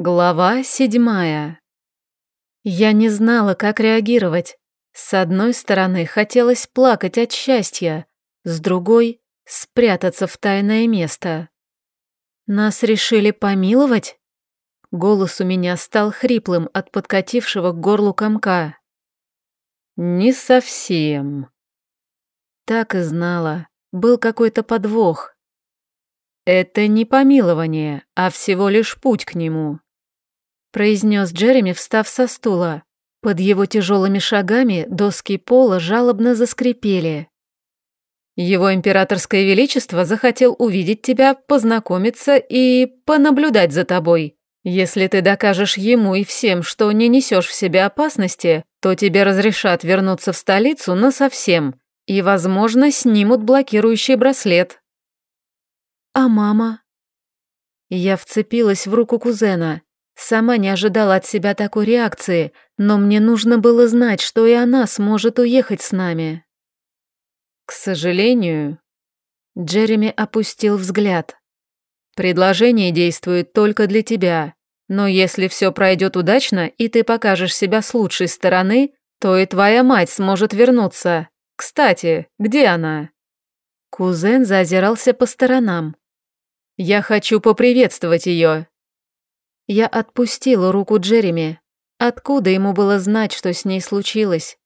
Глава седьмая. Я не знала, как реагировать. С одной стороны, хотелось плакать от счастья, с другой — спрятаться в тайное место. Нас решили помиловать? Голос у меня стал хриплым от подкатившего к горлу комка. Не совсем. Так и знала. Был какой-то подвох. Это не помилование, а всего лишь путь к нему произнес Джереми, встав со стула. Под его тяжелыми шагами доски пола жалобно заскрипели. Его императорское величество захотел увидеть тебя, познакомиться и понаблюдать за тобой. Если ты докажешь ему и всем, что не несешь в себе опасности, то тебе разрешат вернуться в столицу насовсем и, возможно, снимут блокирующий браслет. А мама? Я вцепилась в руку кузена. Сама не ожидала от себя такой реакции, но мне нужно было знать, что и она сможет уехать с нами. К сожалению, Джереми опустил взгляд. Предложение действует только для тебя, но если все пройдет удачно и ты покажешь себя с лучшей стороны, то и твоя мать сможет вернуться. Кстати, где она? Кузен зазирался по сторонам. Я хочу поприветствовать ее. Я отпустила руку Джереми. Откуда ему было знать, что с ней случилось?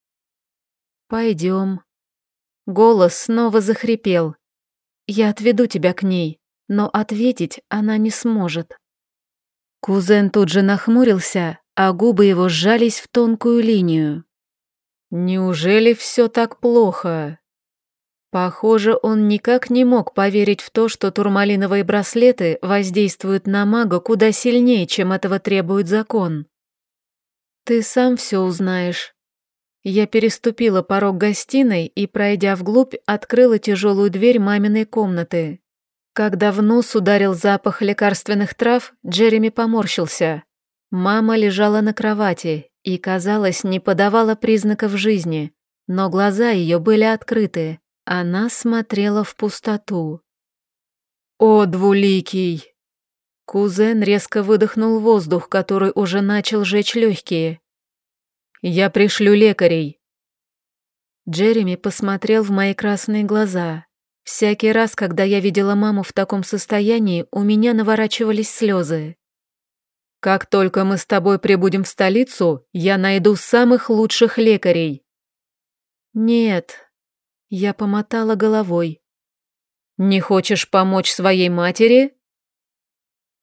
Пойдем. Голос снова захрипел. Я отведу тебя к ней, но ответить она не сможет. Кузен тут же нахмурился, а губы его сжались в тонкую линию. Неужели все так плохо? Похоже, он никак не мог поверить в то, что турмалиновые браслеты воздействуют на мага куда сильнее, чем этого требует закон. «Ты сам все узнаешь». Я переступила порог гостиной и, пройдя вглубь, открыла тяжелую дверь маминой комнаты. Когда в нос ударил запах лекарственных трав, Джереми поморщился. Мама лежала на кровати и, казалось, не подавала признаков жизни, но глаза ее были открыты, она смотрела в пустоту. «О, двуликий!» Кузен резко выдохнул воздух, который уже начал жечь легкие. «Я пришлю лекарей». Джереми посмотрел в мои красные глаза. Всякий раз, когда я видела маму в таком состоянии, у меня наворачивались слезы. «Как только мы с тобой прибудем в столицу, я найду самых лучших лекарей». «Нет, я помотала головой. «Не хочешь помочь своей матери?»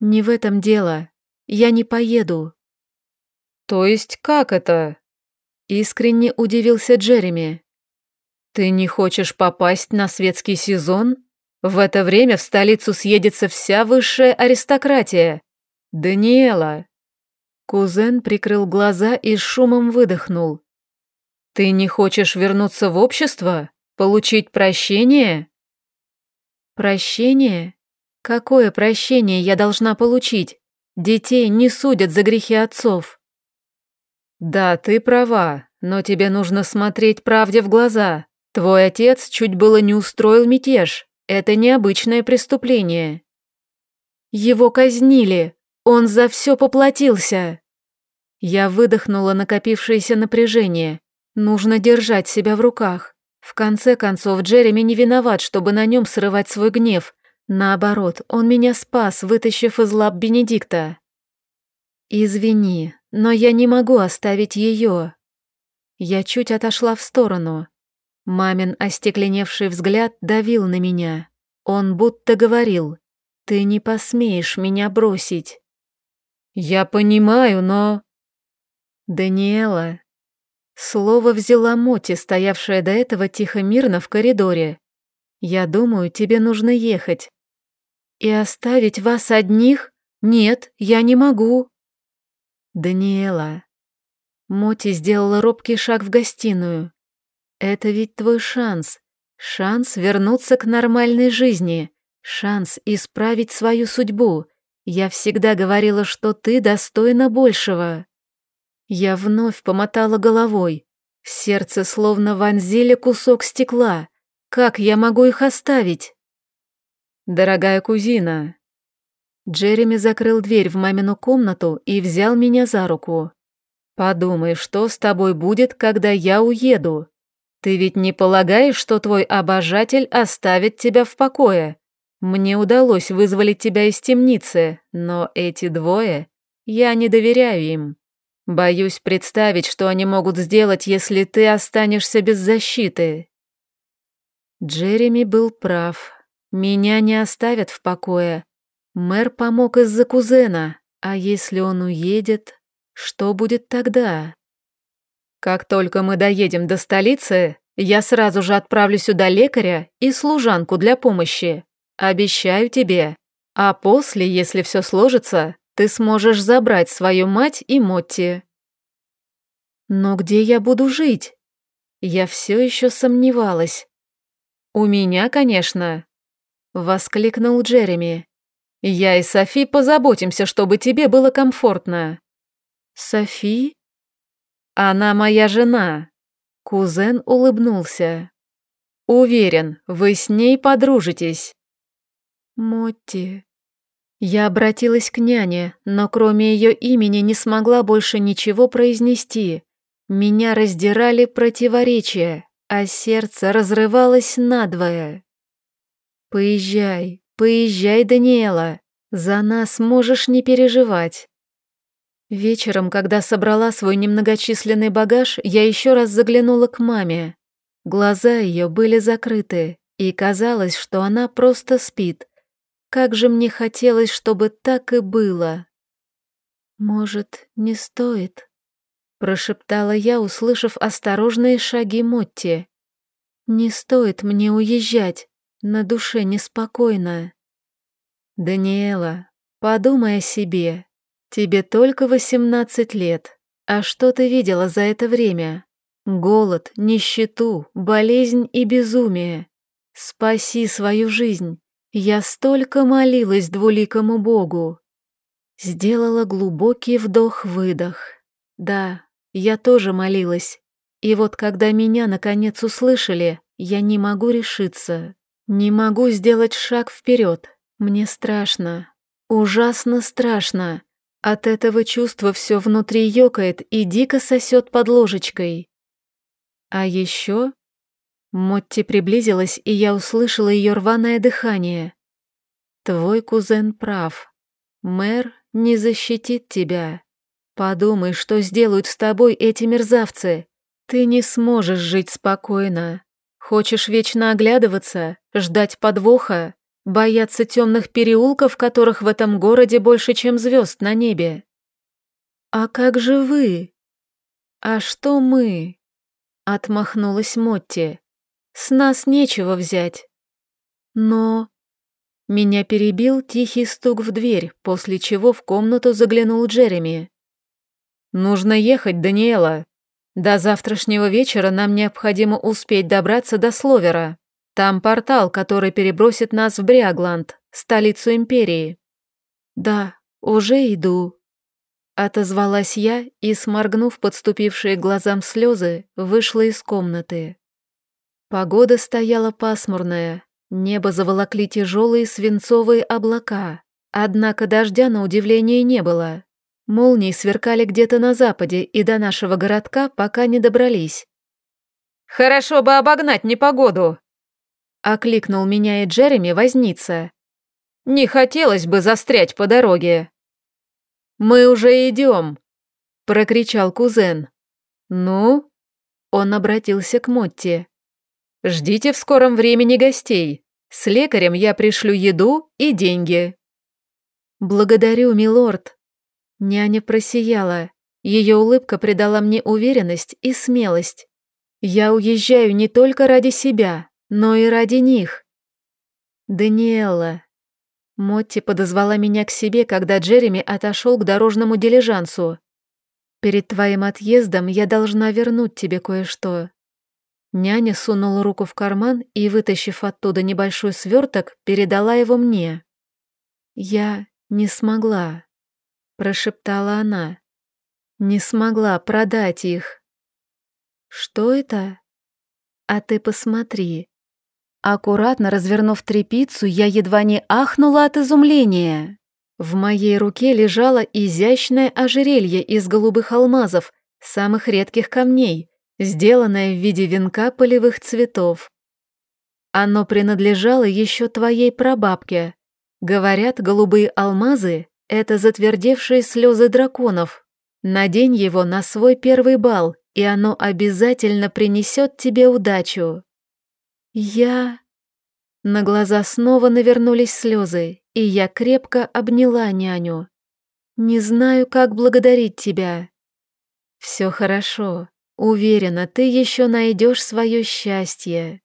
«Не в этом дело. Я не поеду». «То есть как это?» Искренне удивился Джереми. «Ты не хочешь попасть на светский сезон? В это время в столицу съедется вся высшая аристократия. Даниэла!» Кузен прикрыл глаза и шумом выдохнул. «Ты не хочешь вернуться в общество?» Получить прощение? Прощение? Какое прощение я должна получить? Детей не судят за грехи отцов. Да, ты права, но тебе нужно смотреть правде в глаза. Твой отец чуть было не устроил мятеж. Это необычное преступление. Его казнили. Он за все поплатился. Я выдохнула накопившееся напряжение. Нужно держать себя в руках. В конце концов, Джереми не виноват, чтобы на нем срывать свой гнев. Наоборот, он меня спас, вытащив из лап Бенедикта. «Извини, но я не могу оставить ее». Я чуть отошла в сторону. Мамин остекленевший взгляд давил на меня. Он будто говорил, «Ты не посмеешь меня бросить». «Я понимаю, но...» «Даниэла, Слово взяла Моти, стоявшая до этого тихо-мирно в коридоре. «Я думаю, тебе нужно ехать». «И оставить вас одних? Нет, я не могу». «Даниэла». Моти сделала робкий шаг в гостиную. «Это ведь твой шанс. Шанс вернуться к нормальной жизни. Шанс исправить свою судьбу. Я всегда говорила, что ты достойна большего». Я вновь помотала головой. Сердце словно вонзили кусок стекла. Как я могу их оставить? Дорогая кузина. Джереми закрыл дверь в мамину комнату и взял меня за руку. «Подумай, что с тобой будет, когда я уеду? Ты ведь не полагаешь, что твой обожатель оставит тебя в покое? Мне удалось вызволить тебя из темницы, но эти двое... Я не доверяю им. Боюсь представить, что они могут сделать, если ты останешься без защиты». Джереми был прав. Меня не оставят в покое. Мэр помог из-за кузена, а если он уедет, что будет тогда? Как только мы доедем до столицы, я сразу же отправлю сюда лекаря и служанку для помощи. Обещаю тебе. А после, если все сложится, ты сможешь забрать свою мать и Мотти. Но где я буду жить? Я все еще сомневалась. У меня, конечно, воскликнул Джереми. Я и Софи позаботимся, чтобы тебе было комфортно. Софи? Она моя жена. Кузен улыбнулся. Уверен, вы с ней подружитесь. Мотти. Я обратилась к няне, но кроме ее имени не смогла больше ничего произнести. Меня раздирали противоречия, а сердце разрывалось надвое. «Поезжай, поезжай, Даниэла, за нас можешь не переживать». Вечером, когда собрала свой немногочисленный багаж, я еще раз заглянула к маме. Глаза ее были закрыты, и казалось, что она просто спит. Как же мне хотелось, чтобы так и было. «Может, не стоит?» Прошептала я, услышав осторожные шаги Мотти. «Не стоит мне уезжать. На душе неспокойно. Даниэла, подумай о себе. Тебе только восемнадцать лет. А что ты видела за это время? Голод, нищету, болезнь и безумие. Спаси свою жизнь. Я столько молилась двуликому Богу. Сделала глубокий вдох-выдох. Да, я тоже молилась. И вот когда меня наконец услышали, я не могу решиться. Не могу сделать шаг вперед. Мне страшно. Ужасно страшно. От этого чувства все внутри ёкает и дико сосет под ложечкой. А еще... Мотти приблизилась, и я услышала ее рваное дыхание. «Твой кузен прав. Мэр не защитит тебя. Подумай, что сделают с тобой эти мерзавцы. Ты не сможешь жить спокойно. Хочешь вечно оглядываться, ждать подвоха, бояться темных переулков, которых в этом городе больше, чем звезд на небе? А как же вы? А что мы? Отмахнулась Мотти. С нас нечего взять. Но... Меня перебил тихий стук в дверь, после чего в комнату заглянул Джереми. «Нужно ехать, Даниэла», до завтрашнего вечера нам необходимо успеть добраться до Словера. Там портал, который перебросит нас в Бриагланд, столицу империи. Да, уже иду. Отозвалась я и, сморгнув подступившие глазам слезы, вышла из комнаты. Погода стояла пасмурная, небо заволокли тяжелые свинцовые облака, однако дождя на удивление не было. Молнии сверкали где-то на западе и до нашего городка пока не добрались. «Хорошо бы обогнать непогоду!» Окликнул меня и Джереми возница. «Не хотелось бы застрять по дороге!» «Мы уже идем!» Прокричал кузен. «Ну?» Он обратился к Мотти. «Ждите в скором времени гостей. С лекарем я пришлю еду и деньги». «Благодарю, милорд», Няня просияла. Ее улыбка придала мне уверенность и смелость. Я уезжаю не только ради себя, но и ради них. Даниэла. Мотти подозвала меня к себе, когда Джереми отошел к дорожному дилижансу. Перед твоим отъездом я должна вернуть тебе кое-что. Няня сунула руку в карман и, вытащив оттуда небольшой сверток, передала его мне. Я не смогла прошептала она. Не смогла продать их. Что это? А ты посмотри. Аккуратно развернув трепицу, я едва не ахнула от изумления. В моей руке лежало изящное ожерелье из голубых алмазов, самых редких камней, сделанное в виде венка полевых цветов. Оно принадлежало еще твоей прабабке. Говорят, голубые алмазы — это затвердевшие слезы драконов. Надень его на свой первый бал, и оно обязательно принесет тебе удачу. Я... На глаза снова навернулись слезы, и я крепко обняла няню. «Не знаю, как благодарить тебя». «Все хорошо. Уверена, ты еще найдешь свое счастье».